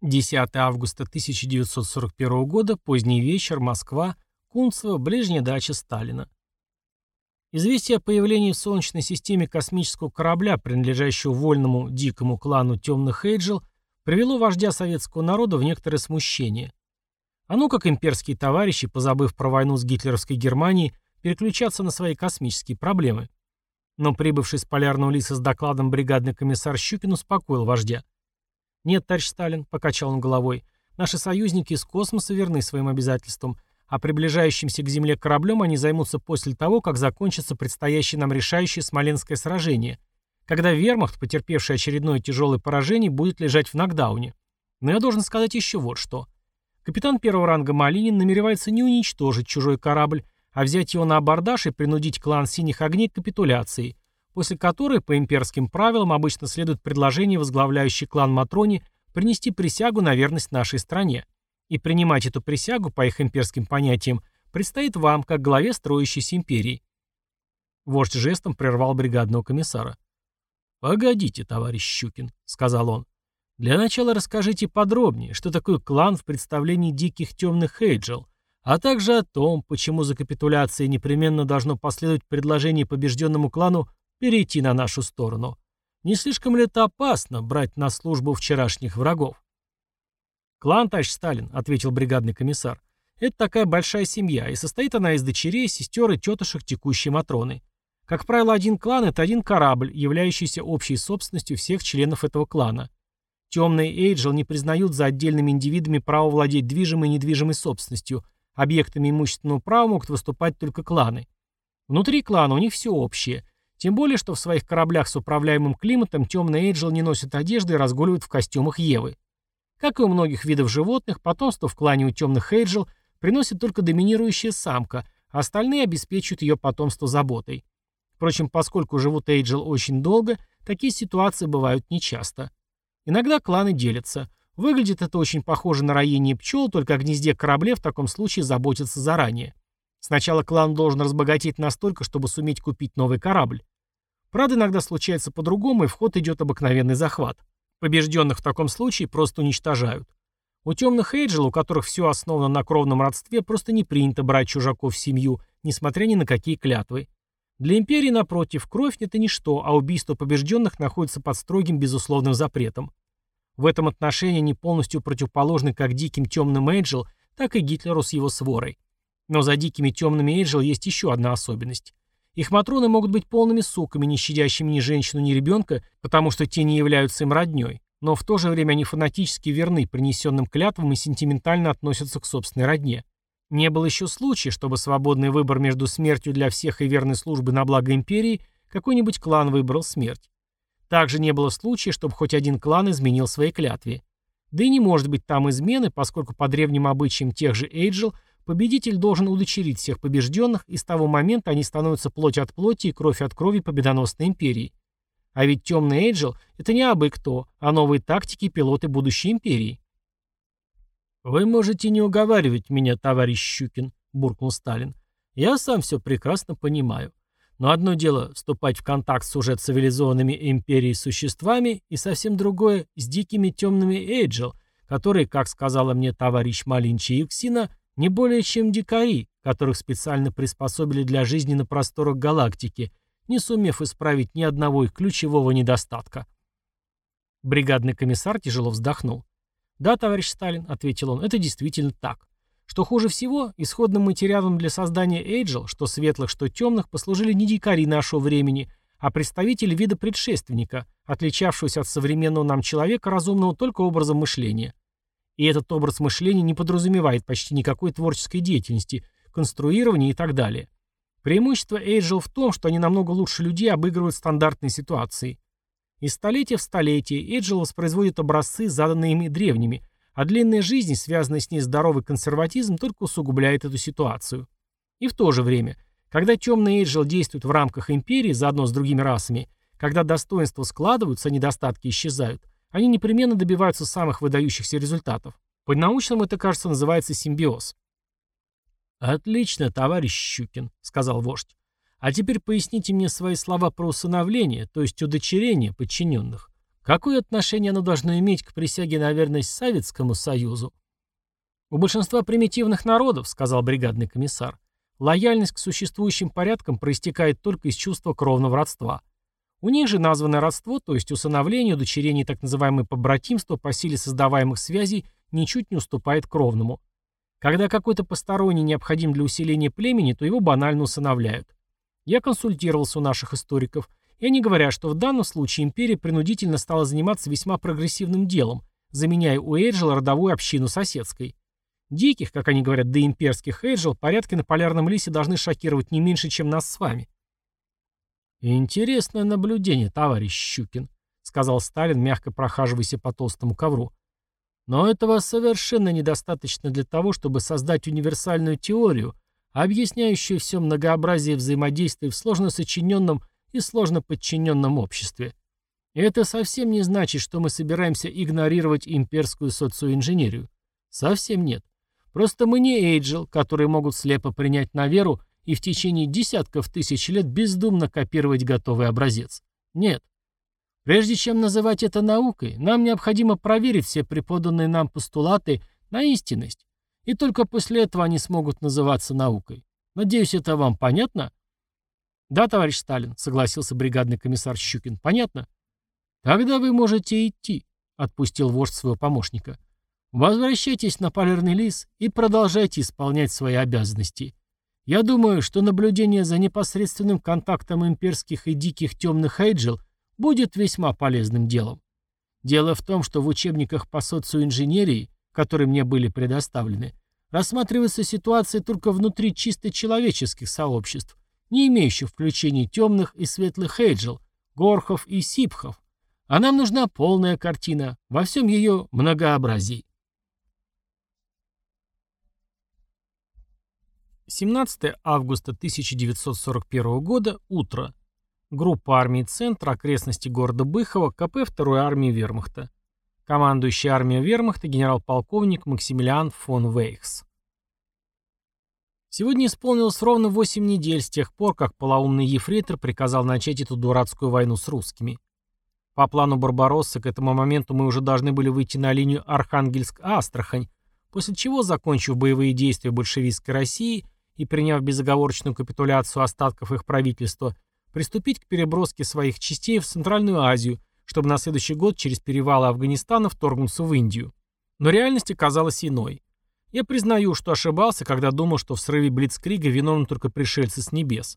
10 августа 1941 года, поздний вечер, Москва, Кунцево, ближняя дача Сталина. Известие о появлении в Солнечной системе космического корабля, принадлежащего вольному дикому клану темных Эйджел, привело вождя советского народа в некоторое смущение. А ну как имперские товарищи, позабыв про войну с гитлеровской Германией, переключаться на свои космические проблемы. Но прибывший с полярного лиса с докладом бригадный комиссар Щукин успокоил вождя. «Нет, товарищ Сталин», — покачал он головой, — «наши союзники из космоса верны своим обязательствам, а приближающимся к Земле кораблем они займутся после того, как закончится предстоящее нам решающее Смоленское сражение, когда вермахт, потерпевший очередное тяжелое поражение, будет лежать в нокдауне. Но я должен сказать еще вот что. Капитан первого ранга Малинин намеревается не уничтожить чужой корабль, а взять его на абордаж и принудить клан Синих Огней к капитуляции, после которой, по имперским правилам, обычно следует предложение возглавляющей клан Матрони принести присягу на верность нашей стране. И принимать эту присягу, по их имперским понятиям, предстоит вам, как главе строящейся империи. Вождь жестом прервал бригадного комиссара. «Погодите, товарищ Щукин», — сказал он. «Для начала расскажите подробнее, что такое клан в представлении диких темных Эйджел, а также о том, почему за капитуляцией непременно должно последовать предложение побежденному клану перейти на нашу сторону. Не слишком ли это опасно, брать на службу вчерашних врагов? «Клан, товарищ Сталин», — ответил бригадный комиссар, — «это такая большая семья, и состоит она из дочерей, сестер и тетушек текущей Матроны. Как правило, один клан — это один корабль, являющийся общей собственностью всех членов этого клана. Темные Эйджел не признают за отдельными индивидами право владеть движимой и недвижимой собственностью. Объектами имущественного права могут выступать только кланы. Внутри клана у них все общее — тем более, что в своих кораблях с управляемым климатом темные Эйджел не носят одежды и разгуливают в костюмах Евы. Как и у многих видов животных, потомство в клане у темных Эйджел приносит только доминирующая самка, а остальные обеспечивают ее потомство заботой. Впрочем, поскольку живут Эйджел очень долго, такие ситуации бывают нечасто. Иногда кланы делятся. Выглядит это очень похоже на роение пчел, только о гнезде корабле в таком случае заботятся заранее. Сначала клан должен разбогатеть настолько, чтобы суметь купить новый корабль. Правда, иногда случается по-другому, и в ход идет обыкновенный захват. Побежденных в таком случае просто уничтожают. У темных Эйджел, у которых все основано на кровном родстве, просто не принято брать чужаков в семью, несмотря ни на какие клятвы. Для империи, напротив, кровь – это ничто, а убийство побежденных находится под строгим безусловным запретом. В этом отношении они полностью противоположны как диким темным Эйджел, так и Гитлеру с его сворой. Но за дикими темными Эйджел есть еще одна особенность. Их матроны могут быть полными суками, не щадящими ни женщину, ни ребенка, потому что те не являются им родней. Но в то же время они фанатически верны принесенным клятвам и сентиментально относятся к собственной родне. Не было еще случая, чтобы свободный выбор между смертью для всех и верной службы на благо империи какой-нибудь клан выбрал смерть. Также не было случая, чтобы хоть один клан изменил свои клятве. Да и не может быть там измены, поскольку по древним обычаям тех же Эйджел Победитель должен удочерить всех побежденных, и с того момента они становятся плоть от плоти и кровь от крови победоносной империи. А ведь темный Эйджел — это не абы кто, а новые тактики пилоты будущей империи. «Вы можете не уговаривать меня, товарищ Щукин», — буркнул Сталин. «Я сам все прекрасно понимаю. Но одно дело вступать в контакт с уже цивилизованными империей существами, и совсем другое — с дикими темными Эйджел, которые, как сказала мне товарищ Малинчи Юксина, не более чем дикари, которых специально приспособили для жизни на просторах галактики, не сумев исправить ни одного их ключевого недостатка. Бригадный комиссар тяжело вздохнул. «Да, товарищ Сталин», — ответил он, — «это действительно так. Что хуже всего, исходным материалом для создания Эйджел, что светлых, что темных, послужили не дикари нашего времени, а представители вида предшественника, отличавшегося от современного нам человека разумного только образом мышления. И этот образ мышления не подразумевает почти никакой творческой деятельности, конструирования и так далее. Преимущество Эйджел в том, что они намного лучше людей обыгрывают стандартные ситуации. Из столетия в столетие Эйджел воспроизводит образцы, заданные ими древними, а длинная жизнь, связанная с ней здоровый консерватизм, только усугубляет эту ситуацию. И в то же время, когда темный Эйджел действует в рамках империи заодно с другими расами, когда достоинства складываются, а недостатки исчезают, они непременно добиваются самых выдающихся результатов. По-научному это, кажется, называется симбиоз. «Отлично, товарищ Щукин», — сказал вождь. «А теперь поясните мне свои слова про усыновление, то есть удочерение подчиненных. Какое отношение оно должно иметь к присяге на верность Советскому Союзу? У большинства примитивных народов, сказал бригадный комиссар, лояльность к существующим порядкам проистекает только из чувства кровного родства. У них же названное родство, то есть усыновление, удочерение и так называемое побратимство по силе создаваемых связей ничуть не уступает кровному. Когда какой-то посторонний необходим для усиления племени, то его банально усыновляют. Я консультировался у наших историков, и они говорят, что в данном случае империя принудительно стала заниматься весьма прогрессивным делом, заменяя у Эйджела родовую общину соседской. Диких, как они говорят, до имперских Эйджел, порядки на полярном лисе должны шокировать не меньше, чем нас с вами. «Интересное наблюдение, товарищ Щукин», — сказал Сталин, мягко прохаживаясь по толстому ковру. «Но этого совершенно недостаточно для того, чтобы создать универсальную теорию, объясняющую все многообразие взаимодействий в сложно сочиненном и сложно подчиненном обществе. И это совсем не значит, что мы собираемся игнорировать имперскую социоинженерию. Совсем нет. Просто мы не Эйджел, которые могут слепо принять на веру и в течение десятков тысяч лет бездумно копировать готовый образец. Нет. Прежде чем называть это наукой, нам необходимо проверить все преподанные нам постулаты на истинность. И только после этого они смогут называться наукой. Надеюсь, это вам понятно? «Да, товарищ Сталин», — согласился бригадный комиссар Щукин. «Понятно?» «Тогда вы можете идти», — отпустил вождь своего помощника. «Возвращайтесь на полярный лис и продолжайте исполнять свои обязанности. Я думаю, что наблюдение за непосредственным контактом имперских и диких темных эйджел будет весьма полезным делом. Дело в том, что в учебниках по социоинженерии, которые мне были предоставлены, рассматривается ситуация только внутри чисто человеческих сообществ, не имеющих включений темных и светлых эйджел, горхов и сипхов. А нам нужна полная картина во всем ее многообразии. 17 августа 1941 года, утро. Группа армий «Центр», окрестности города Быхова, КП 2 армии Вермахта. Командующий армией Вермахта генерал-полковник Максимилиан фон Вейхс. Сегодня исполнилось ровно 8 недель с тех пор, как полоумный ефрейтор приказал начать эту дурацкую войну с русскими. По плану Барбаросса к этому моменту мы уже должны были выйти на линию Архангельск-Астрахань, после чего, закончив боевые действия большевистской России и приняв безоговорочную капитуляцию остатков их правительства, приступить к переброске своих частей в Центральную Азию, чтобы на следующий год через перевалы Афганистана вторгнуться в Индию. Но реальность оказалась иной. Я признаю, что ошибался, когда думал, что в срыве Блицкрига виновны только пришельцы с небес.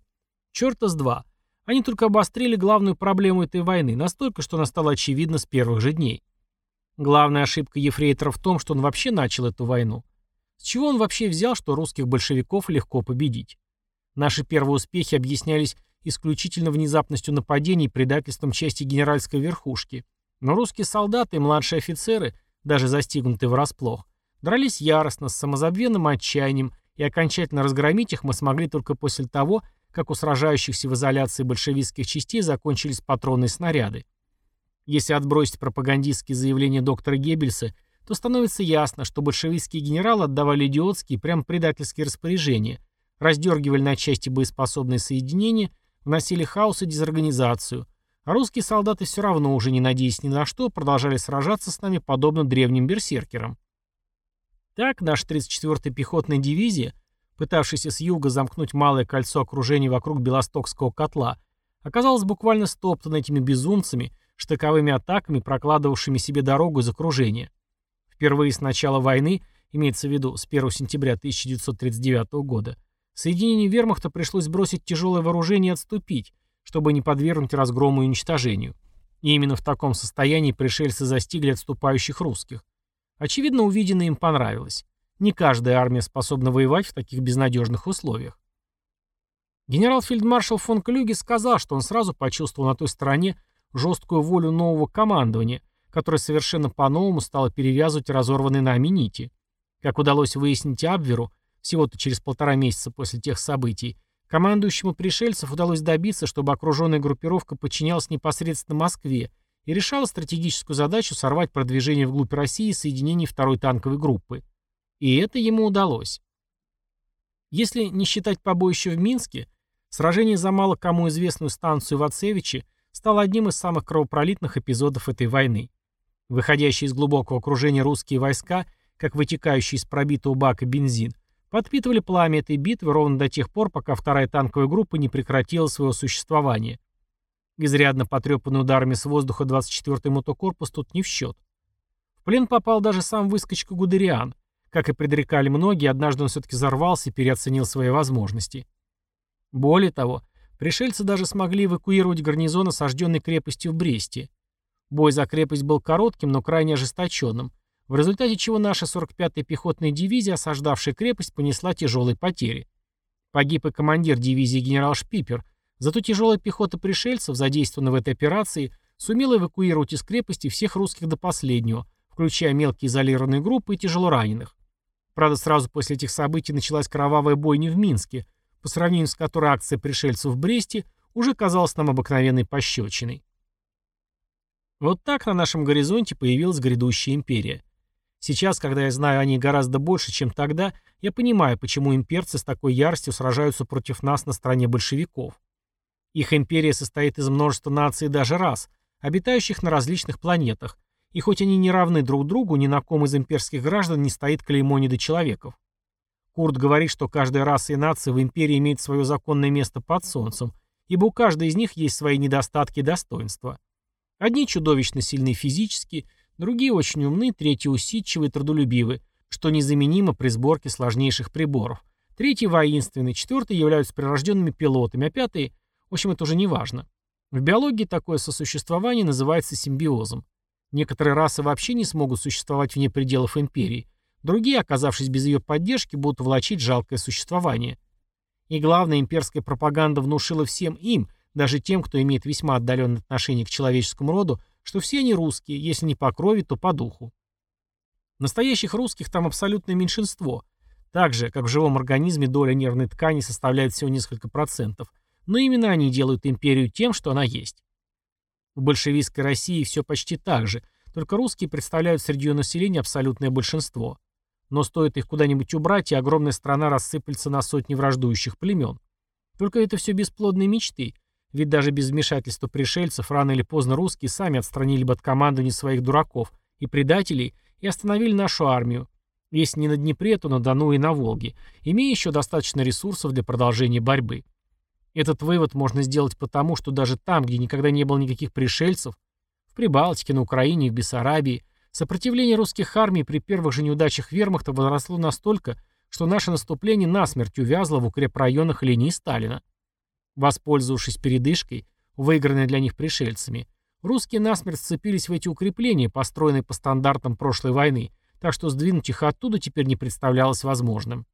Черта с два. Они только обострили главную проблему этой войны, настолько, что она стала очевидна с первых же дней. Главная ошибка Ефрейтора в том, что он вообще начал эту войну. С чего он вообще взял, что русских большевиков легко победить? Наши первые успехи объяснялись исключительно внезапностью нападений и предательством части генеральской верхушки. Но русские солдаты и младшие офицеры, даже застигнутые врасплох, Дрались яростно, с самозабвенным отчаянием, и окончательно разгромить их мы смогли только после того, как у сражающихся в изоляции большевистских частей закончились патронные снаряды. Если отбросить пропагандистские заявления доктора Геббельса, то становится ясно, что большевистские генералы отдавали идиотские, прям предательские распоряжения, раздергивали на части боеспособные соединения, вносили хаос и дезорганизацию, а русские солдаты все равно, уже не надеясь ни на что, продолжали сражаться с нами подобно древним берсеркерам. Так, наша 34-я пехотная дивизия, пытавшаяся с юга замкнуть малое кольцо окружения вокруг Белостокского котла, оказалась буквально стоптана этими безумцами, штыковыми атаками, прокладывавшими себе дорогу из окружения. Впервые с начала войны, имеется в виду с 1 сентября 1939 года, соединению вермахта пришлось бросить тяжелое вооружение и отступить, чтобы не подвергнуть разгрому и уничтожению. И именно в таком состоянии пришельцы застигли отступающих русских. Очевидно, увиденное им понравилось. Не каждая армия способна воевать в таких безнадежных условиях. Генерал-фельдмаршал фон Клюге сказал, что он сразу почувствовал на той стороне жесткую волю нового командования, которое совершенно по-новому стало перевязывать разорванные нами нити. Как удалось выяснить Абверу, всего-то через полтора месяца после тех событий, командующему пришельцев удалось добиться, чтобы окруженная группировка подчинялась непосредственно Москве и решала стратегическую задачу сорвать продвижение вглубь России соединений второй танковой группы. И это ему удалось. Если не считать побоища в Минске, сражение за мало кому известную станцию Вацевичи стал одним из самых кровопролитных эпизодов этой войны. Выходящие из глубокого окружения русские войска, как вытекающий из пробитого бака бензин, подпитывали пламя этой битвы ровно до тех пор, пока вторая танковая группа не прекратила своего существования. Изрядно потрепанный ударами с воздуха 24-й мотокорпус тут не в счет. В плен попал даже сам выскочка Гудериан. Как и предрекали многие, однажды он все-таки взорвался и переоценил свои возможности. Более того, пришельцы даже смогли эвакуировать гарнизон осажденной крепостью в Бресте. Бой за крепость был коротким, но крайне ожесточенным, в результате чего наша 45-я пехотная дивизия, осаждавшая крепость, понесла тяжелые потери. Погиб и командир дивизии генерал Шпипер, зато тяжелая пехота пришельцев, задействованная в этой операции, сумела эвакуировать из крепости всех русских до последнего, включая мелкие изолированные группы и тяжелораненых. Правда, сразу после этих событий началась кровавая бойня в Минске, по сравнению с которой акция пришельцев в Бресте уже казалась нам обыкновенной пощечиной. Вот так на нашем горизонте появилась грядущая империя. Сейчас, когда я знаю о ней гораздо больше, чем тогда, я понимаю, почему имперцы с такой яростью сражаются против нас на стороне большевиков. Их империя состоит из множества наций даже рас, обитающих на различных планетах, и хоть они не равны друг другу, ни на ком из имперских граждан не стоит клеймо недочеловеков. Курт говорит, что каждая раса и нация в империи имеет свое законное место под солнцем, ибо у каждой из них есть свои недостатки и достоинства. Одни чудовищно сильны физически, другие очень умны, третьи усидчивы и трудолюбивы, что незаменимо при сборке сложнейших приборов. Третьи воинственны, четвертые являются прирожденными пилотами, а пятые, в общем, это уже не важно. В биологии такое сосуществование называется симбиозом. Некоторые расы вообще не смогут существовать вне пределов империи, Другие, оказавшись без ее поддержки, будут влачить жалкое существование. И главное, имперская пропаганда внушила всем им, даже тем, кто имеет весьма отдаленное отношение к человеческому роду, что все они русские, если не по крови, то по духу. Настоящих русских там абсолютное меньшинство. Так же, как в живом организме доля нервной ткани составляет всего несколько процентов. Но именно они делают империю тем, что она есть. В большевистской России все почти так же, только русские представляют среди ее населения абсолютное большинство. Но стоит их куда-нибудь убрать, и огромная страна рассыплется на сотни враждующих племен. Только это все бесплодные мечты, ведь даже без вмешательства пришельцев рано или поздно русские сами отстранили бы от командования своих дураков и предателей и остановили нашу армию, если не на Днепре, то на Дону и на Волге, имея еще достаточно ресурсов для продолжения борьбы. Этот вывод можно сделать потому, что даже там, где никогда не было никаких пришельцев, в Прибалтике, на Украине в Бессарабии, Сопротивление русских армий при первых же неудачах вермахта возросло настолько, что наше наступление насмерть увязло в укрепрайонах линии Сталина. Воспользовавшись передышкой, выигранной для них пришельцами, русские насмерть сцепились в эти укрепления, построенные по стандартам прошлой войны, так что сдвинуть их оттуда теперь не представлялось возможным.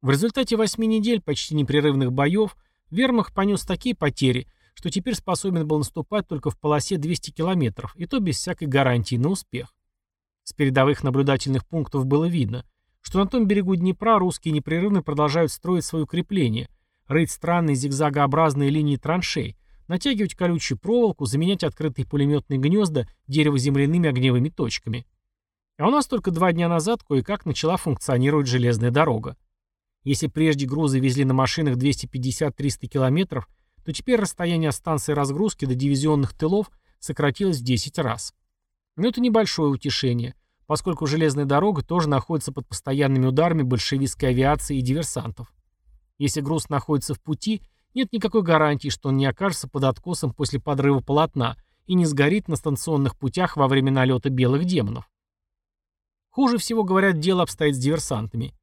В результате восьми недель почти непрерывных боев вермахт понес такие потери – что теперь способен был наступать только в полосе 200 километров, и то без всякой гарантии на успех. С передовых наблюдательных пунктов было видно, что на том берегу Днепра русские непрерывно продолжают строить свои укрепления, рыть странные зигзагообразные линии траншей, натягивать колючую проволоку, заменять открытые пулеметные гнезда дерево-земляными огневыми точками. А у нас только два дня назад кое-как начала функционировать железная дорога. Если прежде грузы везли на машинах 250-300 километров, то теперь расстояние от станции разгрузки до дивизионных тылов сократилось в 10 раз. Но это небольшое утешение, поскольку железная дорога тоже находится под постоянными ударами большевистской авиации и диверсантов. Если груз находится в пути, нет никакой гарантии, что он не окажется под откосом после подрыва полотна и не сгорит на станционных путях во время налета белых демонов. Хуже всего, говорят, дело обстоит с диверсантами.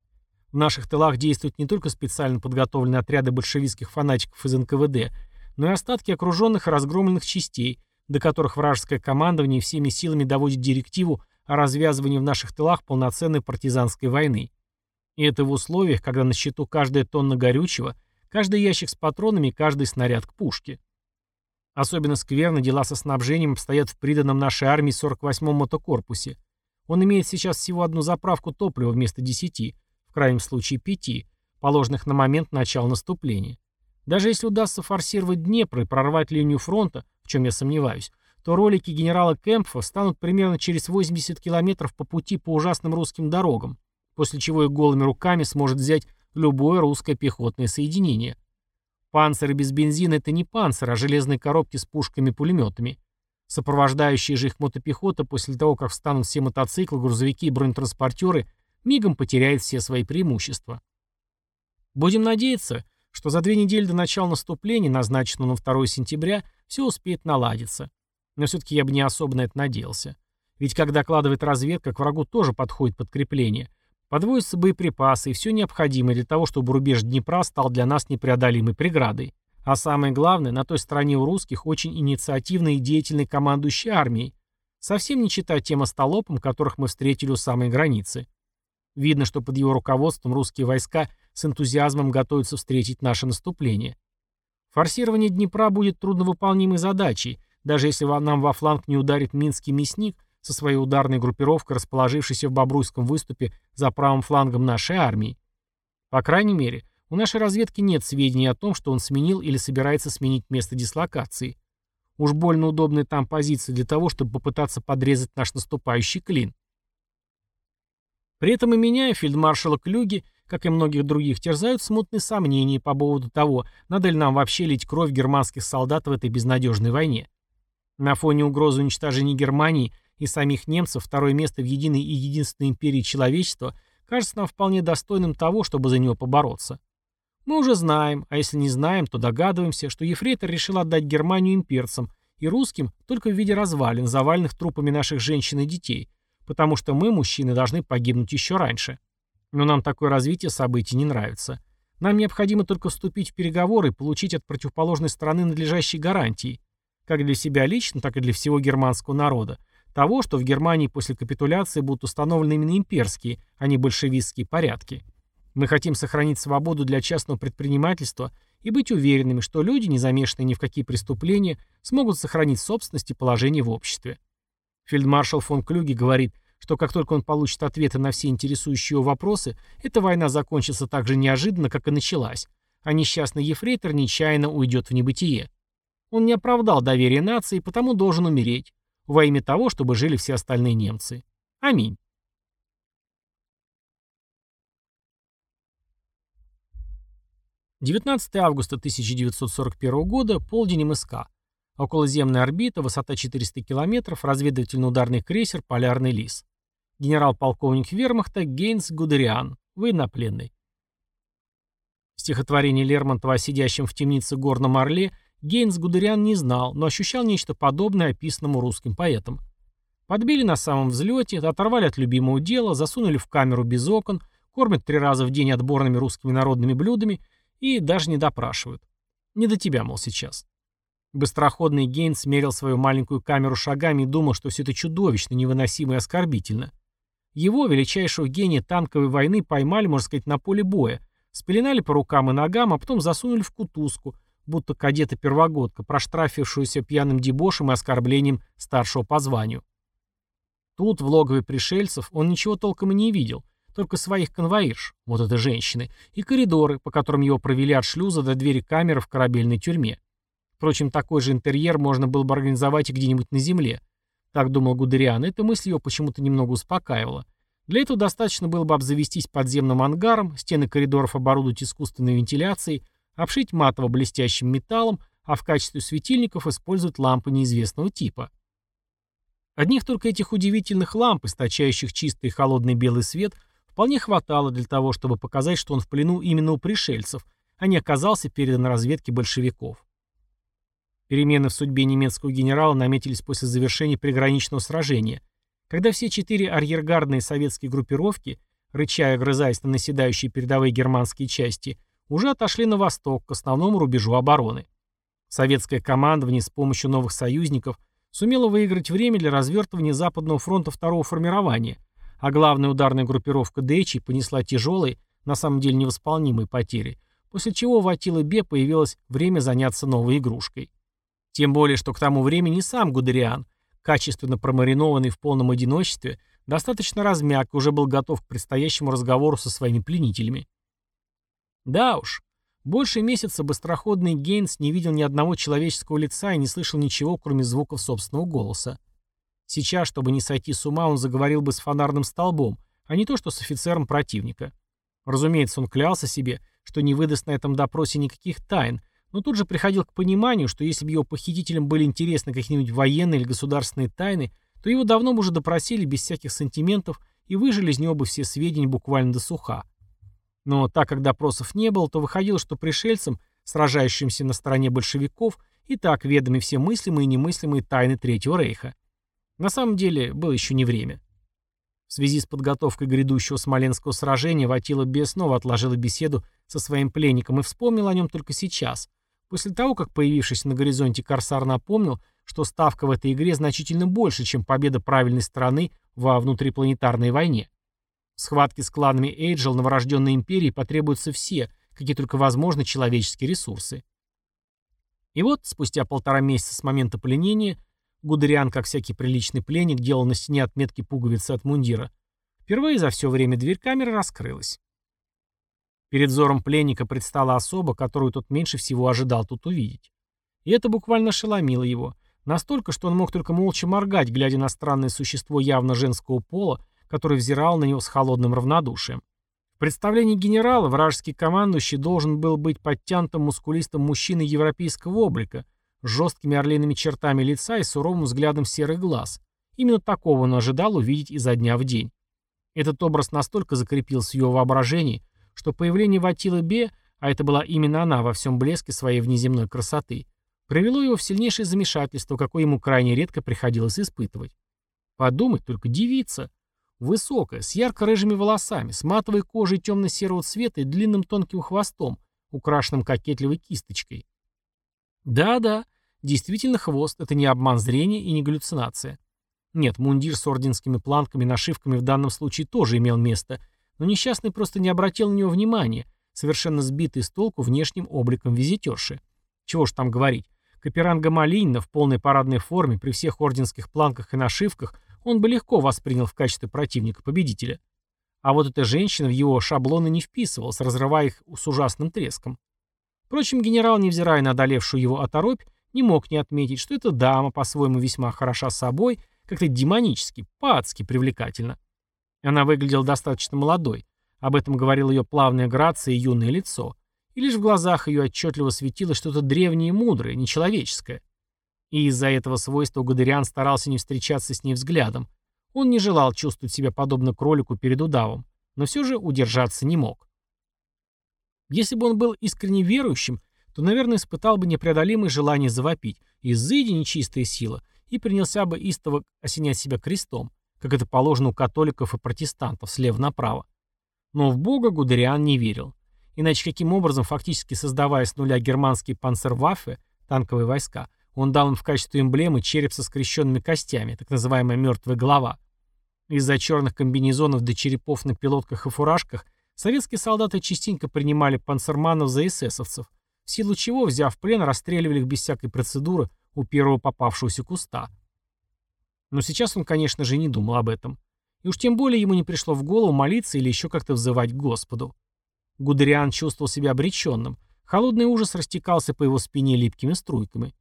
В наших тылах действуют не только специально подготовленные отряды большевистских фанатиков из НКВД, но и остатки окруженных и разгромленных частей, до которых вражеское командование всеми силами доводит директиву о развязывании в наших тылах полноценной партизанской войны. И это в условиях, когда на счету каждая тонна горючего, каждый ящик с патронами, каждый снаряд к пушке. Особенно скверно дела со снабжением обстоят в приданном нашей армии 48-м мотокорпусе. Он имеет сейчас всего одну заправку топлива вместо 10, в крайнем случае пяти, положенных на момент начала наступления. Даже если удастся форсировать Днепр и прорвать линию фронта, в чем я сомневаюсь, то ролики генерала Кемпфа станут примерно через 80 километров по пути по ужасным русским дорогам, после чего их голыми руками сможет взять любое русское пехотное соединение. Панциры без бензина — это не панциры, а железные коробки с пушками и пулеметами. Сопровождающие же их мотопехота после того, как встанут все мотоциклы, грузовики и бронетранспортеры, мигом потеряет все свои преимущества. Будем надеяться, что за две недели до начала наступления, назначенного на 2 сентября, все успеет наладиться. Но все-таки я бы не особо на это надеялся. Ведь, как докладывает разведка, к врагу тоже подходит подкрепление. Подводятся боеприпасы и все необходимое для того, чтобы рубеж Днепра стал для нас непреодолимой преградой. А самое главное, на той стороне у русских очень инициативный и деятельный командующий армией. Совсем не читая тем остолопам, которых мы встретили у самой границы. Видно, что под его руководством русские войска с энтузиазмом готовятся встретить наше наступление. Форсирование Днепра будет трудновыполнимой задачей, даже если нам во фланг не ударит Минский мясник со своей ударной группировкой, расположившейся в Бобруйском выступе за правым флангом нашей армии. По крайней мере, у нашей разведки нет сведений о том, что он сменил или собирается сменить место дислокации. Уж больно удобная там позиция для того, чтобы попытаться подрезать наш наступающий клин. При этом и меня, и фельдмаршала Клюги, как и многих других, терзают смутные сомнения по поводу того, надо ли нам вообще лить кровь германских солдат в этой безнадежной войне. На фоне угрозы уничтожения Германии и самих немцев второе место в единой и единственной империи человечества кажется нам вполне достойным того, чтобы за него побороться. Мы уже знаем, а если не знаем, то догадываемся, что Ефрейтор решил отдать Германию имперцам и русским только в виде развалин, заваленных трупами наших женщин и детей, потому что мы, мужчины, должны погибнуть еще раньше. Но нам такое развитие событий не нравится. Нам необходимо только вступить в переговоры и получить от противоположной стороны надлежащие гарантии, как для себя лично, так и для всего германского народа, того, что в Германии после капитуляции будут установлены именно имперские, а не большевистские порядки. Мы хотим сохранить свободу для частного предпринимательства и быть уверенными, что люди, не замешанные ни в какие преступления, смогут сохранить собственность и положение в обществе. Фельдмаршал фон Клюге говорит, что как только он получит ответы на все интересующие его вопросы, эта война закончится так же неожиданно, как и началась, а несчастный ефрейтор нечаянно уйдет в небытие. Он не оправдал доверие нации, потому должен умереть, во имя того, чтобы жили все остальные немцы. Аминь. 19 августа 1941 года, полдень МСК. Околоземная орбита, высота 400 км, разведывательно-ударный крейсер «Полярный лис». Генерал-полковник вермахта Гейнс Гудериан, военнопленный. Стихотворение Лермонтова о сидящем в темнице горном орле Гейнс Гудериан не знал, но ощущал нечто подобное описанному русским поэтам. Подбили на самом взлете, оторвали от любимого дела, засунули в камеру без окон, кормят три раза в день отборными русскими народными блюдами и даже не допрашивают. Не до тебя, мол, сейчас. Быстроходный Гейн смерил свою маленькую камеру шагами и думал, что все это чудовищно, невыносимо и оскорбительно. Его, величайшего гения танковой войны, поймали, можно сказать, на поле боя, спеленали по рукам и ногам, а потом засунули в кутузку, будто кадета-первогодка, проштрафившуюся пьяным дебошем и оскорблением старшего по званию. Тут, в логове пришельцев, он ничего толком и не видел, только своих конвоирш, вот это женщины, и коридоры, по которым его провели от шлюза до двери камеры в корабельной тюрьме. Впрочем, такой же интерьер можно было бы организовать и где-нибудь на земле. Так думал Гудериан, эта мысль его почему-то немного успокаивала. Для этого достаточно было бы обзавестись подземным ангаром, стены коридоров оборудовать искусственной вентиляцией, обшить матово-блестящим металлом, а в качестве светильников использовать лампы неизвестного типа. Одних только этих удивительных ламп, источающих чистый и холодный белый свет, вполне хватало для того, чтобы показать, что он в плену именно у пришельцев, а не оказался передан разведке большевиков. Перемены в судьбе немецкого генерала наметились после завершения приграничного сражения, когда все четыре арьергардные советские группировки, рыча и огрызаясь на наседающие передовые германские части, уже отошли на восток, к основному рубежу обороны. Советское командование с помощью новых союзников сумело выиграть время для развертывания Западного фронта второго формирования, а главная ударная группировка Дэчи понесла тяжелые, на самом деле невосполнимые потери, после чего в Атилы Бе появилось время заняться новой игрушкой. Тем более, что к тому времени сам Гудериан, качественно промаринованный в полном одиночестве, достаточно размяк и уже был готов к предстоящему разговору со своими пленителями. Да уж, больше месяца быстроходный Гейнс не видел ни одного человеческого лица и не слышал ничего, кроме звуков собственного голоса. Сейчас, чтобы не сойти с ума, он заговорил бы с фонарным столбом, а не то, что с офицером противника. Разумеется, он клялся себе, что не выдаст на этом допросе никаких тайн, но тут же приходил к пониманию, что если бы его похитителям были интересны какие-нибудь военные или государственные тайны, то его давно бы уже допросили без всяких сантиментов и выжили из него бы все сведения буквально до суха. Но так как допросов не было, то выходило, что пришельцам, сражающимся на стороне большевиков, и так ведомы все мыслимые и немыслимые тайны Третьего Рейха. На самом деле, было еще не время. В связи с подготовкой грядущего Смоленского сражения Ватила Бе снова отложила беседу со своим пленником и вспомнил о нем только сейчас, после того, как появившийся на горизонте Корсар напомнил, что ставка в этой игре значительно больше, чем победа правильной стороны во внутрипланетарной войне. В схватке с кланами Эйджел новорожденной империи потребуются все, какие только возможны человеческие ресурсы. И вот, спустя полтора месяца с момента пленения, Гудериан, как всякий приличный пленник, делал на стене отметки пуговицы от мундира. Впервые за все время дверь камеры раскрылась. Перед взором пленника предстала особа, которую тот меньше всего ожидал тут увидеть. И это буквально ошеломило его. Настолько, что он мог только молча моргать, глядя на странное существо явно женского пола, которое взирало на него с холодным равнодушием. В представлении генерала вражеский командующий должен был быть подтянутым мускулистым мужчиной европейского облика, с жесткими орлиными чертами лица и суровым взглядом серых глаз. Именно такого он ожидал увидеть изо дня в день. Этот образ настолько закрепился в его воображении, что появление Ватилы Бе, а это была именно она во всем блеске своей внеземной красоты, привело его в сильнейшее замешательство, какое ему крайне редко приходилось испытывать. Подумать только, девица. Высокая, с ярко-рыжими волосами, с матовой кожей темно-серого цвета и длинным тонким хвостом, украшенным кокетливой кисточкой. Да-да, действительно хвост, это не обман зрения и не галлюцинация. Нет, мундир с орденскими планками и нашивками в данном случае тоже имел место, но несчастный просто не обратил на него внимания, совершенно сбитый с толку внешним обликом визитерши. Чего ж там говорить, Каперанга Малинна в полной парадной форме, при всех орденских планках и нашивках, он бы легко воспринял в качестве противника-победителя. А вот эта женщина в его шаблоны не вписывалась, разрывая их с ужасным треском. Впрочем, генерал, невзирая на одолевшую его оторопь, не мог не отметить, что эта дама по-своему весьма хороша собой, как-то демонически, по-адски привлекательна. Она выглядела достаточно молодой, об этом говорила ее плавная грация и юное лицо и лишь в глазах ее отчетливо светило что-то древнее и мудрое, нечеловеческое. И из-за этого свойства Гудериан старался не встречаться с ней взглядом. Он не желал чувствовать себя подобно кролику перед удавом, но все же удержаться не мог. Если бы он был искренне верующим, то, наверное, испытал бы непреодолимое желание завопить «Изыди, нечистая сила!» и принялся бы истово осенять себя крестом, как это положено у католиков и протестантов, слева направо. Но в Бога Гудериан не верил. Иначе каким образом, фактически создавая с нуля германские панцерваффе, танковые войска, он дал им в качестве эмблемы череп со скрещенными костями, так называемая мертвая голова. Из-за черных комбинезонов до черепов на пилотках и фуражках советские солдаты частенько принимали панцерманов за эсэсовцев, в силу чего, взяв плен, расстреливали их без всякой процедуры у первого попавшегося куста. Но сейчас он, конечно же, не думал об этом. И уж тем более ему не пришло в голову молиться или еще как-то взывать к Господу. Гудериан чувствовал себя обреченным. Холодный ужас растекался по его спине липкими струйками.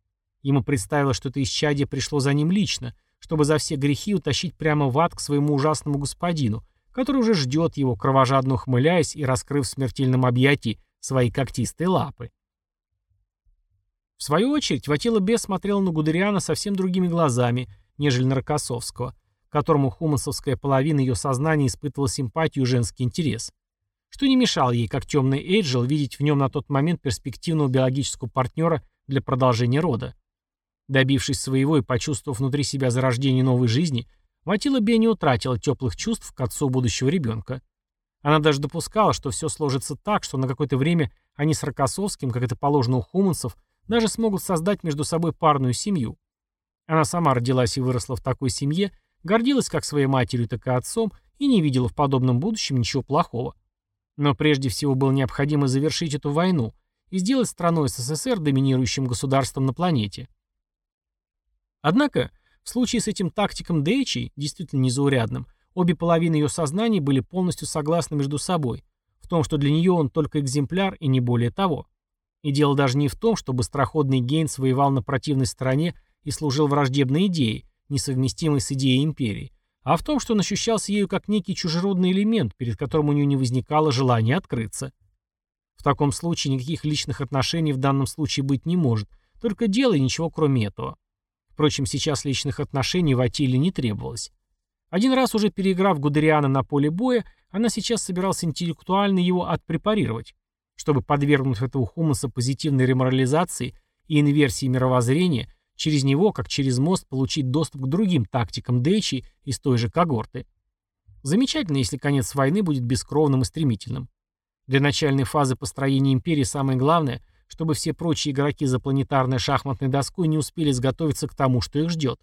Ему представилось, что это исчадие пришло за ним лично, чтобы за все грехи утащить прямо в ад к своему ужасному господину, который уже ждет его, кровожадно ухмыляясь и раскрыв в смертельном объятии свои когтистые лапы. В свою очередь, Ватила Бес смотрел на Гудериана совсем другими глазами, нежели на Рокоссовского, которому хумансовская половина ее сознания испытывала симпатию и женский интерес что не мешало ей, как темный Эйджел, видеть в нем на тот момент перспективного биологического партнера для продолжения рода. Добившись своего и почувствовав внутри себя зарождение новой жизни, Матила Бе не утратила теплых чувств к отцу будущего ребенка. Она даже допускала, что все сложится так, что на какое-то время они с Рокоссовским, как это положено у хуманцев, даже смогут создать между собой парную семью. Она сама родилась и выросла в такой семье, гордилась как своей матерью, так и отцом и не видела в подобном будущем ничего плохого. Но прежде всего было необходимо завершить эту войну и сделать страной СССР доминирующим государством на планете. Однако, в случае с этим тактиком Дэйчи, действительно незаурядным, обе половины ее сознания были полностью согласны между собой, в том, что для нее он только экземпляр и не более того. И дело даже не в том, что быстроходный Гейнс воевал на противной стороне и служил враждебной идее, несовместимой с идеей империи, а в том, что он ощущался ею как некий чужеродный элемент, перед которым у нее не возникало желания открыться. В таком случае никаких личных отношений в данном случае быть не может, только дело и ничего кроме этого. Впрочем, сейчас личных отношений в Атиле не требовалось. Один раз уже переиграв Гудериана на поле боя, она сейчас собиралась интеллектуально его отпрепарировать, чтобы подвергнуть этого хумуса позитивной реморализации и инверсии мировоззрения, через него, как через мост, получить доступ к другим тактикам Дэчи из той же когорты. Замечательно, если конец войны будет бескровным и стремительным. Для начальной фазы построения империи самое главное, чтобы все прочие игроки за планетарной шахматной доской не успели изготовиться к тому, что их ждет.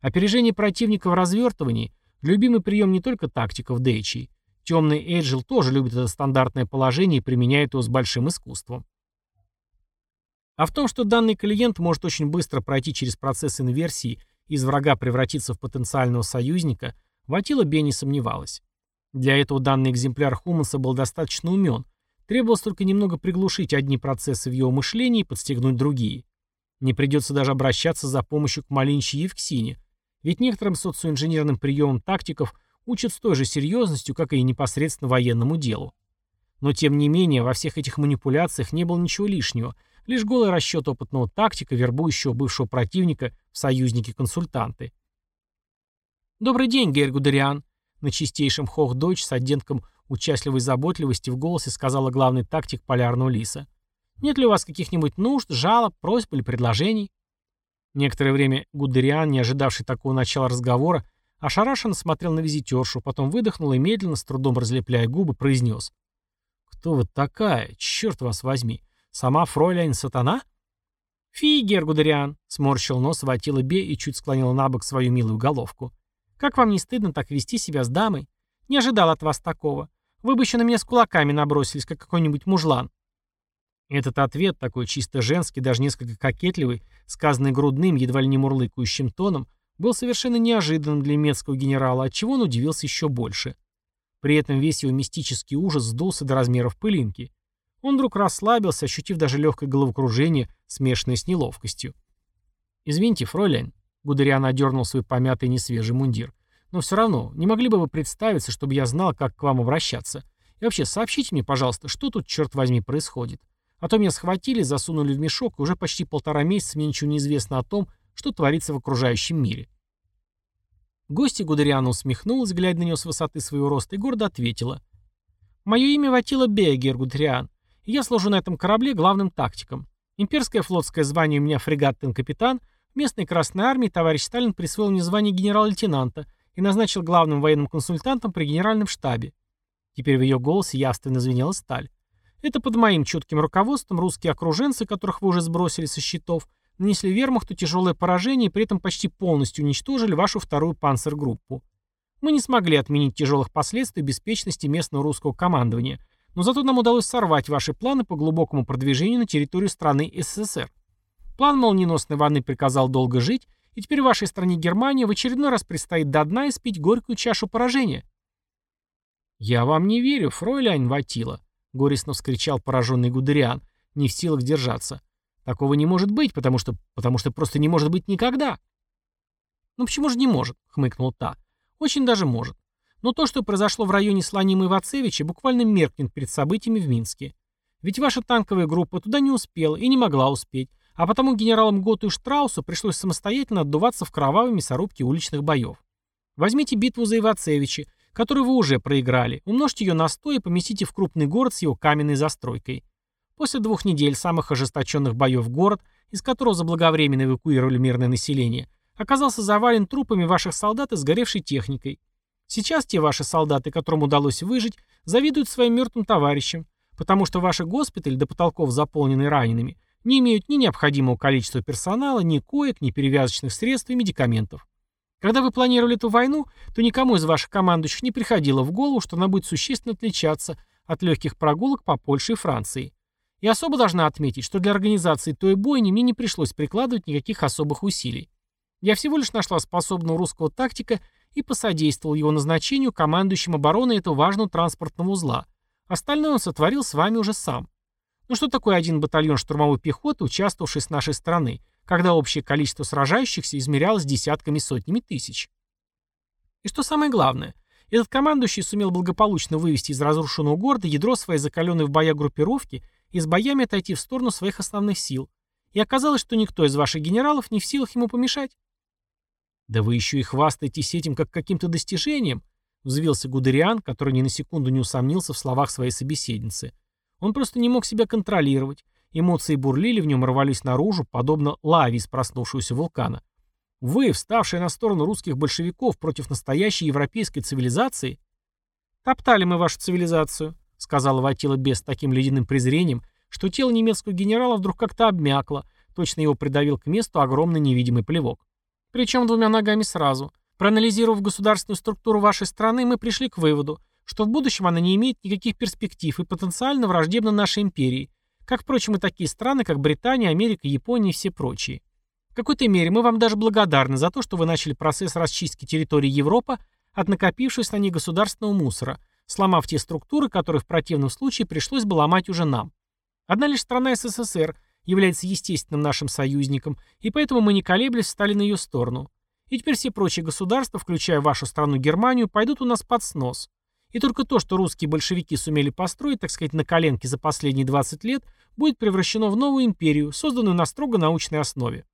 Опережение противника в развертывании – любимый прием не только тактиков Дэйчи. Темный Эйджел тоже любит это стандартное положение и применяет его с большим искусством. А в том, что данный клиент может очень быстро пройти через процесс инверсии и из врага превратиться в потенциального союзника, Ватила Бе не сомневалась. Для этого данный экземпляр Хуманса был достаточно умен, требовалось только немного приглушить одни процессы в его мышлении и подстегнуть другие. Не придется даже обращаться за помощью к Малинче Евксине, ведь некоторым социоинженерным приемам тактиков учат с той же серьезностью, как и непосредственно военному делу. Но тем не менее, во всех этих манипуляциях не было ничего лишнего, лишь голый расчет опытного тактика, вербующего бывшего противника в союзники-консультанты. «Добрый день, Герр Гудериан», на чистейшем хох-дочь с оттенком участливой заботливости в голосе сказала главный тактик полярного лиса. «Нет ли у вас каких-нибудь нужд, жалоб, просьб или предложений?» Некоторое время Гудериан, не ожидавший такого начала разговора, ошарашенно смотрел на визитершу, потом выдохнул и медленно, с трудом разлепляя губы, произнес. «Кто вы такая? Черт вас возьми! Сама фройляйн сатана?» «Фигер, Гудериан!» — сморщил нос, ватила Бе и чуть склонил на бок свою милую головку. «Как вам не стыдно так вести себя с дамой? Не ожидал от вас такого. Вы бы еще на меня с кулаками набросились, как какой-нибудь мужлан». Этот ответ, такой чисто женский, даже несколько кокетливый, сказанный грудным, едва ли не мурлыкающим тоном, был совершенно неожиданным для немецкого генерала, отчего он удивился еще больше. При этом весь его мистический ужас сдулся до размеров пылинки. Он вдруг расслабился, ощутив даже легкое головокружение, смешанное с неловкостью. «Извините, фройляйн», — Гудериан одернул свой помятый несвежий мундир, «но все равно, не могли бы вы представиться, чтобы я знал, как к вам обращаться? И вообще, сообщите мне, пожалуйста, что тут, черт возьми, происходит? А то меня схватили, засунули в мешок, и уже почти полтора месяца мне ничего не известно о том, что творится в окружающем мире. Гостья Гудериана усмехнулась, глядя на нее с высоты своего роста, и гордо ответила. «Мое имя Ватила Бегер, Гудериан, и я служу на этом корабле главным тактиком. Имперское флотское звание у меня фрегат-капитан, в местной Красной Армии товарищ Сталин присвоил мне звание генерал-лейтенанта и назначил главным военным консультантом при генеральном штабе. Теперь в ее голосе явственно звенела сталь. Это под моим чутким руководством русские окруженцы, которых вы уже сбросили со счетов, нанесли вермахту тяжелое поражение и при этом почти полностью уничтожили вашу вторую панцергруппу. Мы не смогли отменить тяжелых последствий беспечности местного русского командования, но зато нам удалось сорвать ваши планы по глубокому продвижению на территорию страны СССР. План молниеносной войны приказал долго жить, и теперь вашей стране Германия в очередной раз предстоит до дна испить горькую чашу поражения. «Я вам не верю, фройляйн Ватила», — горестно вскричал пораженный Гудериан, не в силах держаться. «Такого не может быть, потому что... потому что просто не может быть никогда». «Ну почему же не может?» — хмыкнул та. «Очень даже может. Но то, что произошло в районе Слонима и Вацевича, буквально меркнет перед событиями в Минске. Ведь ваша танковая группа туда не успела и не могла успеть, а потому генералам Готу и Штраусу пришлось самостоятельно отдуваться в кровавой мясорубке уличных боев. Возьмите битву за Ивацевичи, которую вы уже проиграли, умножьте ее на 100 и поместите в крупный город с его каменной застройкой. После двух недель самых ожесточенных боев город, из которого заблаговременно эвакуировали мирное население, оказался завален трупами ваших солдат и сгоревшей техникой. Сейчас те ваши солдаты, которым удалось выжить, завидуют своим мертвым товарищам, потому что ваши госпитали до потолков заполнены ранеными, не имеют ни необходимого количества персонала, ни коек, ни перевязочных средств и медикаментов. Когда вы планировали эту войну, то никому из ваших командующих не приходило в голову, что она будет существенно отличаться от легких прогулок по Польше и Франции. И особо должна отметить, что для организации той бойни мне не пришлось прикладывать никаких особых усилий. Я всего лишь нашла способного русского тактика и посодействовал его назначению командующим обороной этого важного транспортного узла. Остальное он сотворил с вами уже сам. Ну что такое один батальон штурмовой пехоты, участвовавший с нашей стороны, когда общее количество сражающихся измерялось десятками сотнями тысяч. И что самое главное, Этот командующий сумел благополучно вывести из разрушенного города ядро своей закаленной в боях группировки и с боями отойти в сторону своих основных сил. И оказалось, что никто из ваших генералов не в силах ему помешать. «Да вы еще и хвастаетесь этим как каким-то достижением», — взвился Гудериан, который ни на секунду не усомнился в словах своей собеседницы. Он просто не мог себя контролировать. Эмоции бурлили в нем, рвались наружу, подобно лаве из проснувшегося вулкана. Вы, вставшие на сторону русских большевиков против настоящей европейской цивилизации? Топтали мы вашу цивилизацию, сказала Ватила без таким ледяным презрением, что тело немецкого генерала вдруг как-то обмякло, точно его придавил к месту огромный невидимый плевок. Причем двумя ногами сразу. Проанализировав государственную структуру вашей страны, мы пришли к выводу, что в будущем она не имеет никаких перспектив и потенциально враждебна нашей империи, как, впрочем, и такие страны, как Британия, Америка, Япония и все прочие какой-то мере мы вам даже благодарны за то, что вы начали процесс расчистки территории Европы от накопившегося на ней государственного мусора, сломав те структуры, которые в противном случае пришлось бы ломать уже нам. Одна лишь страна СССР является естественным нашим союзником, и поэтому мы не колеблясь встали на ее сторону. И теперь все прочие государства, включая вашу страну Германию, пойдут у нас под снос. И только то, что русские большевики сумели построить, так сказать, на коленке за последние 20 лет, будет превращено в новую империю, созданную на строго научной основе.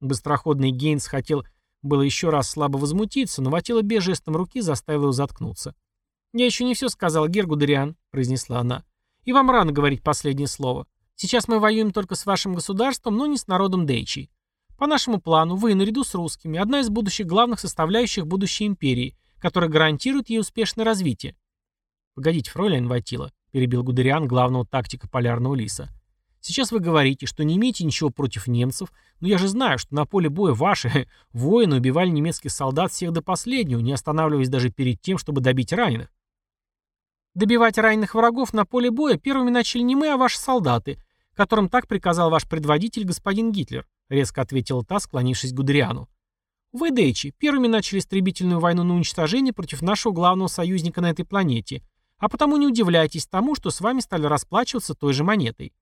Быстроходный Гейнс хотел было еще раз слабо возмутиться, но Ватила жестом руки заставил его заткнуться. «Я еще не все сказал, Гергудериан», — произнесла она. «И вам рано говорить последнее слово. Сейчас мы воюем только с вашим государством, но не с народом Дейчи. По нашему плану, вы, наряду с русскими, одна из будущих главных составляющих будущей империи, которая гарантирует ей успешное развитие». «Погодите, фройляйн Ватила», — перебил Гудериан главного тактика полярного лиса. Сейчас вы говорите, что не имеете ничего против немцев, но я же знаю, что на поле боя ваши воины убивали немецких солдат всех до последнего, не останавливаясь даже перед тем, чтобы добить раненых. Добивать раненых врагов на поле боя первыми начали не мы, а ваши солдаты, которым так приказал ваш предводитель господин Гитлер, резко ответила та, склонившись к Гудериану. Вы, Дейчи, первыми начали истребительную войну на уничтожение против нашего главного союзника на этой планете, а потому не удивляйтесь тому, что с вами стали расплачиваться той же монетой.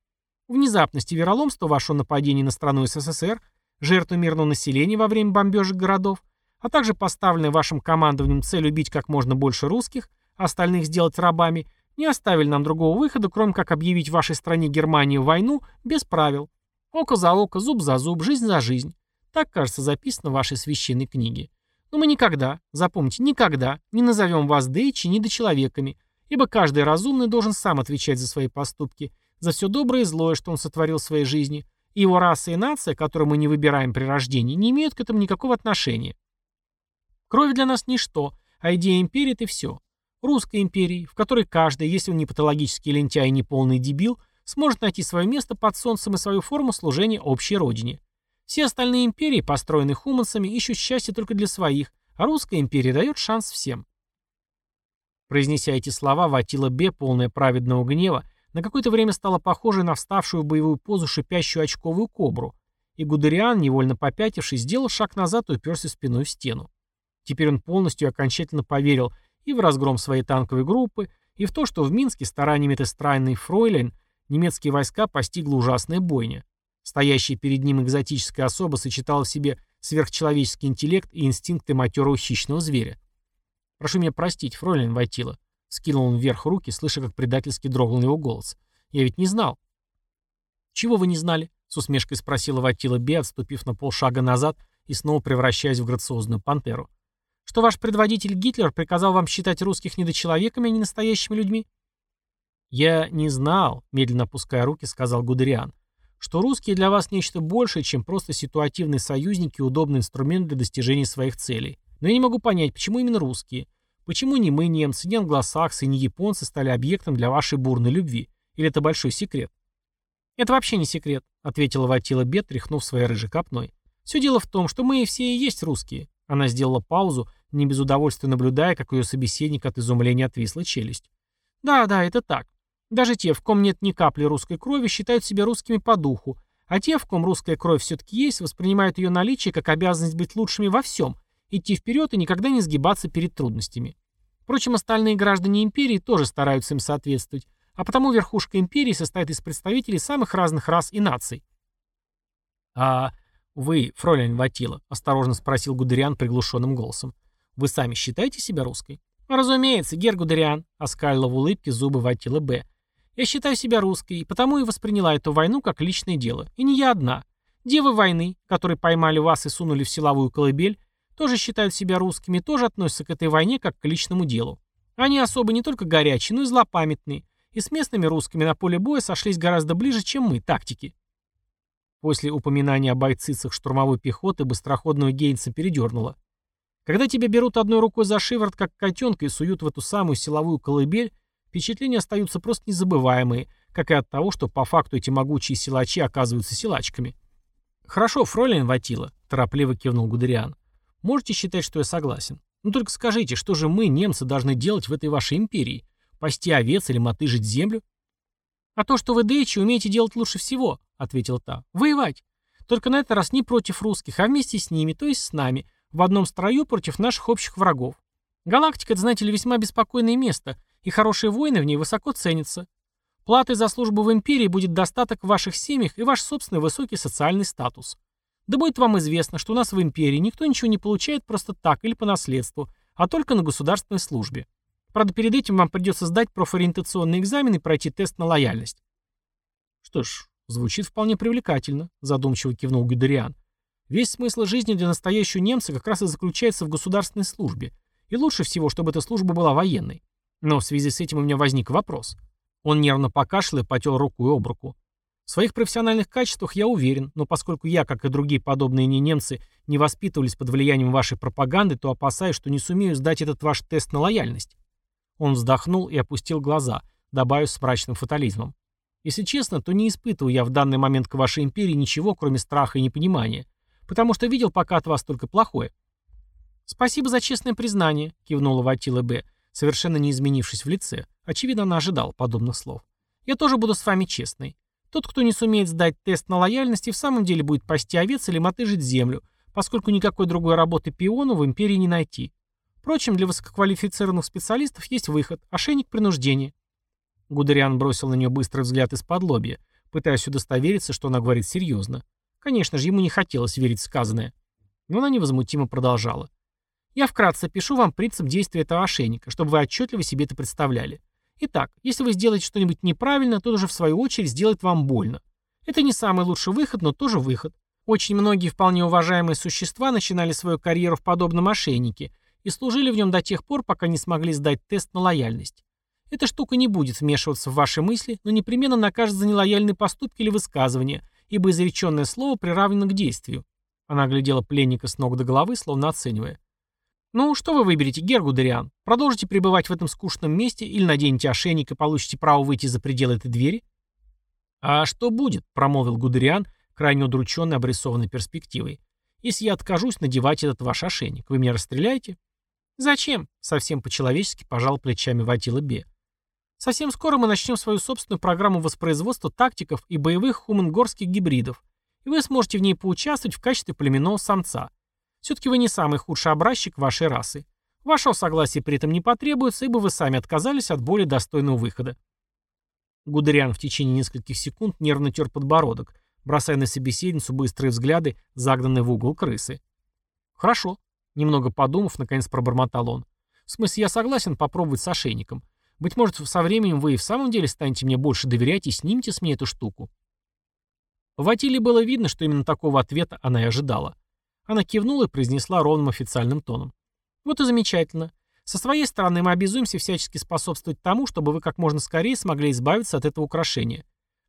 Внезапность и вероломство вашего нападения на страну СССР, жертву мирного населения во время бомбежек городов, а также поставленная вашим командованием цель убить как можно больше русских, а остальных сделать рабами, не оставили нам другого выхода, кроме как объявить вашей стране Германии войну без правил. Око за око, зуб за зуб, жизнь за жизнь. Так, кажется, записано в вашей священной книге. Но мы никогда, запомните, никогда не назовем вас дейчи недочеловеками, ибо каждый разумный должен сам отвечать за свои поступки, за все доброе и злое, что он сотворил в своей жизни, и его раса и нация, которую мы не выбираем при рождении, не имеют к этому никакого отношения. Кровь для нас ничто, а идея империи – это все. Русской империи, в которой каждый, если он не патологический лентяй и не полный дебил, сможет найти свое место под солнцем и свою форму служения общей родине. Все остальные империи, построенные хуманцами, ищут счастье только для своих, а русская империя дает шанс всем. Произнеся эти слова, Ватила Бе, полная праведного гнева, на какое-то время стала похожей на вставшую в боевую позу шипящую очковую кобру, и Гудериан, невольно попятившись, сделал шаг назад и уперся спиной в стену. Теперь он полностью окончательно поверил и в разгром своей танковой группы, и в то, что в Минске стараниями этой странной фройлен немецкие войска постигла ужасная бойня. Стоящая перед ним экзотическая особа сочетала в себе сверхчеловеческий интеллект и инстинкты матерого хищного зверя. «Прошу меня простить, фройлен Вайтила», Скинул он вверх руки, слыша, как предательски дрогнул его голос. «Я ведь не знал». «Чего вы не знали?» — с усмешкой спросила Ватила Бе, отступив на полшага назад и снова превращаясь в грациозную пантеру. «Что ваш предводитель Гитлер приказал вам считать русских недочеловеками, а не настоящими людьми?» «Я не знал», — медленно опуская руки, сказал Гудериан, «что русские для вас нечто большее, чем просто ситуативные союзники и удобный инструмент для достижения своих целей. Но я не могу понять, почему именно русские. Почему ни мы, немцы, ни англосаксы, ни японцы стали объектом для вашей бурной любви? Или это большой секрет? Это вообще не секрет, ответила Ватила Бет, тряхнув своей рыжей копной. Все дело в том, что мы все и есть русские. Она сделала паузу, не без удовольствия наблюдая, как ее собеседник от изумления отвисла челюсть. Да, да, это так. Даже те, в ком нет ни капли русской крови, считают себя русскими по духу, а те, в ком русская кровь все-таки есть, воспринимают ее наличие как обязанность быть лучшими во всем идти вперед и никогда не сгибаться перед трудностями. Впрочем, остальные граждане империи тоже стараются им соответствовать, а потому верхушка империи состоит из представителей самых разных рас и наций. «А вы, фройлен Ватила?» — осторожно спросил Гудериан приглушенным голосом. «Вы сами считаете себя русской?» «Разумеется, Гергудериан», — оскалила в улыбке зубы Ватила Б. «Я считаю себя русской, и потому и восприняла эту войну как личное дело. И не я одна. Девы войны, которые поймали вас и сунули в силовую колыбель, тоже считают себя русскими, тоже относятся к этой войне как к личному делу. Они особо не только горячие, но и злопамятные, и с местными русскими на поле боя сошлись гораздо ближе, чем мы, тактики. После упоминания о бойцицах штурмовой пехоты быстроходного Гейнса передернуло. Когда тебя берут одной рукой за шиворот, как котенка, и суют в эту самую силовую колыбель, впечатления остаются просто незабываемые, как и от того, что по факту эти могучие силачи оказываются силачками. «Хорошо, фройлен Ватила», — торопливо кивнул Гудериан. «Можете считать, что я согласен. Ну только скажите, что же мы, немцы, должны делать в этой вашей империи? Пасти овец или мотыжить землю?» «А то, что вы, Дейчи, умеете делать лучше всего», — ответил та. «Воевать. Только на этот раз не против русских, а вместе с ними, то есть с нами, в одном строю против наших общих врагов. Галактика, это, знаете ли, весьма беспокойное место, и хорошие воины в ней высоко ценятся. Платой за службу в империи будет достаток в ваших семьях и ваш собственный высокий социальный статус. Да будет вам известно, что у нас в империи никто ничего не получает просто так или по наследству, а только на государственной службе. Правда, перед этим вам придется сдать профориентационный экзамен и пройти тест на лояльность. Что ж, звучит вполне привлекательно, задумчиво кивнул Гюдериан. Весь смысл жизни для настоящего немца как раз и заключается в государственной службе. И лучше всего, чтобы эта служба была военной. Но в связи с этим у меня возник вопрос. Он нервно покашлял и потел руку и об руку. В своих профессиональных качествах я уверен, но поскольку я, как и другие подобные не немцы, не воспитывались под влиянием вашей пропаганды, то опасаюсь, что не сумею сдать этот ваш тест на лояльность. Он вздохнул и опустил глаза, добавив с мрачным фатализмом. Если честно, то не испытываю я в данный момент к вашей империи ничего, кроме страха и непонимания, потому что видел пока от вас только плохое. «Спасибо за честное признание», — кивнула Ватила Б., совершенно не изменившись в лице. Очевидно, она ожидала подобных слов. «Я тоже буду с вами честной. Тот, кто не сумеет сдать тест на лояльность, и в самом деле будет пасти овец или мотыжить землю, поскольку никакой другой работы пиону в империи не найти. Впрочем, для высококвалифицированных специалистов есть выход – ошейник принуждения. Гудериан бросил на нее быстрый взгляд из-под лобья, пытаясь удостовериться, что она говорит серьезно. Конечно же, ему не хотелось верить в сказанное. Но она невозмутимо продолжала. «Я вкратце пишу вам принцип действия этого ошейника, чтобы вы отчетливо себе это представляли. Итак, если вы сделаете что-нибудь неправильно, то уже в свою очередь сделает вам больно. Это не самый лучший выход, но тоже выход. Очень многие вполне уважаемые существа начинали свою карьеру в подобном ошейнике и служили в нем до тех пор, пока не смогли сдать тест на лояльность. Эта штука не будет вмешиваться в ваши мысли, но непременно накажет за нелояльные поступки или высказывания, ибо изреченное слово приравнено к действию. Она глядела пленника с ног до головы, словно оценивая. «Ну, что вы выберете, Гергудериан? Продолжите пребывать в этом скучном месте или наденете ошейник и получите право выйти за пределы этой двери?» «А что будет?» — промолвил Гудериан, крайне удрученный обрисованной перспективой. «Если я откажусь надевать этот ваш ошейник, вы меня расстреляете?» «Зачем?» — совсем по-человечески пожал плечами Ватила Бе. «Совсем скоро мы начнем свою собственную программу воспроизводства тактиков и боевых хумангорских гибридов, и вы сможете в ней поучаствовать в качестве племенного самца. Все-таки вы не самый худший образчик вашей расы. Вашего согласия при этом не потребуется, ибо вы сами отказались от более достойного выхода. Гудериан в течение нескольких секунд нервно тер подбородок, бросая на собеседницу быстрые взгляды, загнанные в угол крысы. «Хорошо», — немного подумав, наконец пробормотал он. «В смысле, я согласен попробовать с ошейником. Быть может, со временем вы и в самом деле станете мне больше доверять и снимете с меня эту штуку». В Атиле было видно, что именно такого ответа она и ожидала. Она кивнула и произнесла ровным официальным тоном. «Вот и замечательно. Со своей стороны мы обязуемся всячески способствовать тому, чтобы вы как можно скорее смогли избавиться от этого украшения.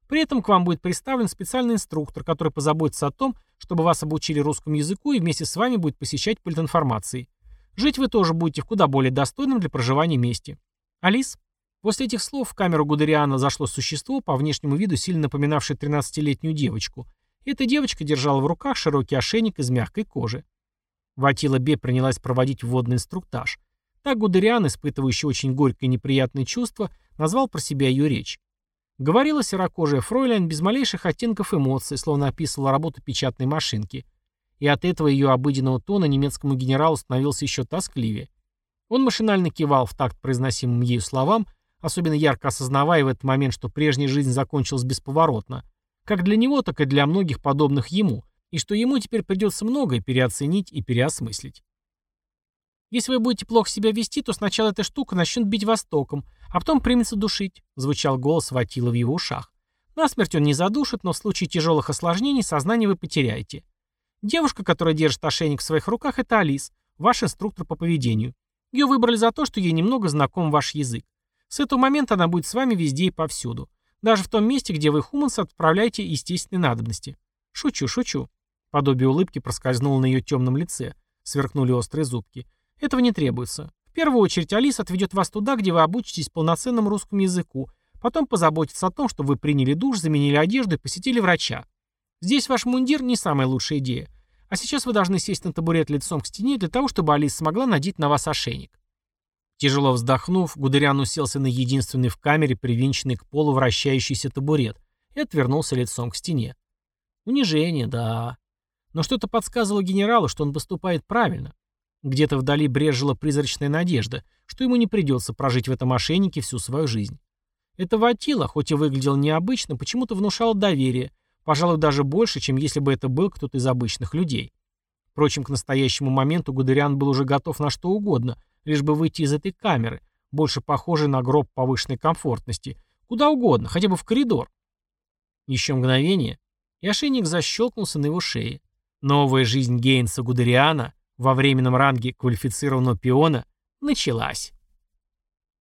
При этом к вам будет представлен специальный инструктор, который позаботится о том, чтобы вас обучили русскому языку и вместе с вами будет посещать политинформации. Жить вы тоже будете в куда более достойном для проживания месте. Алис?» После этих слов в камеру Гудериана зашло существо, по внешнему виду сильно напоминавшее 13-летнюю девочку – эта девочка держала в руках широкий ошейник из мягкой кожи. Ватила Бе принялась проводить вводный инструктаж. Так Гудериан, испытывающий очень горькое и неприятное чувство, назвал про себя ее речь. Говорила серокожая фройлян без малейших оттенков эмоций, словно описывала работу печатной машинки. И от этого ее обыденного тона немецкому генералу становился еще тоскливее. Он машинально кивал в такт произносимым ею словам, особенно ярко осознавая в этот момент, что прежняя жизнь закончилась бесповоротно, как для него, так и для многих подобных ему, и что ему теперь придется многое переоценить и переосмыслить. Если вы будете плохо себя вести, то сначала эта штука начнет бить вас током, а потом примется душить», — звучал голос Ватила в его ушах. «Насмерть он не задушит, но в случае тяжелых осложнений сознание вы потеряете. Девушка, которая держит ошейник в своих руках, это Алис, ваш инструктор по поведению. Ее выбрали за то, что ей немного знаком ваш язык. С этого момента она будет с вами везде и повсюду. Даже в том месте, где вы хуманс отправляете естественные надобности. Шучу, шучу. Подобие улыбки проскользнуло на ее темном лице. Сверкнули острые зубки. Этого не требуется. В первую очередь Алис отведет вас туда, где вы обучитесь полноценному русскому языку, потом позаботится о том, чтобы вы приняли душ, заменили одежду и посетили врача. Здесь ваш мундир не самая лучшая идея. А сейчас вы должны сесть на табурет лицом к стене для того, чтобы Алис смогла надеть на вас ошейник. Тяжело вздохнув, Гудериан уселся на единственный в камере привинченный к полу вращающийся табурет и отвернулся лицом к стене. Унижение, да. Но что-то подсказывало генералу, что он поступает правильно. Где-то вдали брежила призрачная надежда, что ему не придется прожить в этом ошейнике всю свою жизнь. Это Ватила, хоть и выглядел необычно, почему-то внушало доверие, пожалуй, даже больше, чем если бы это был кто-то из обычных людей. Впрочем, к настоящему моменту Гудериан был уже готов на что угодно, лишь бы выйти из этой камеры, больше похожей на гроб повышенной комфортности, куда угодно, хотя бы в коридор. Еще мгновение, и ошейник защелкнулся на его шее. Новая жизнь Гейнса Гудериана — во временном ранге квалифицированного пиона началась.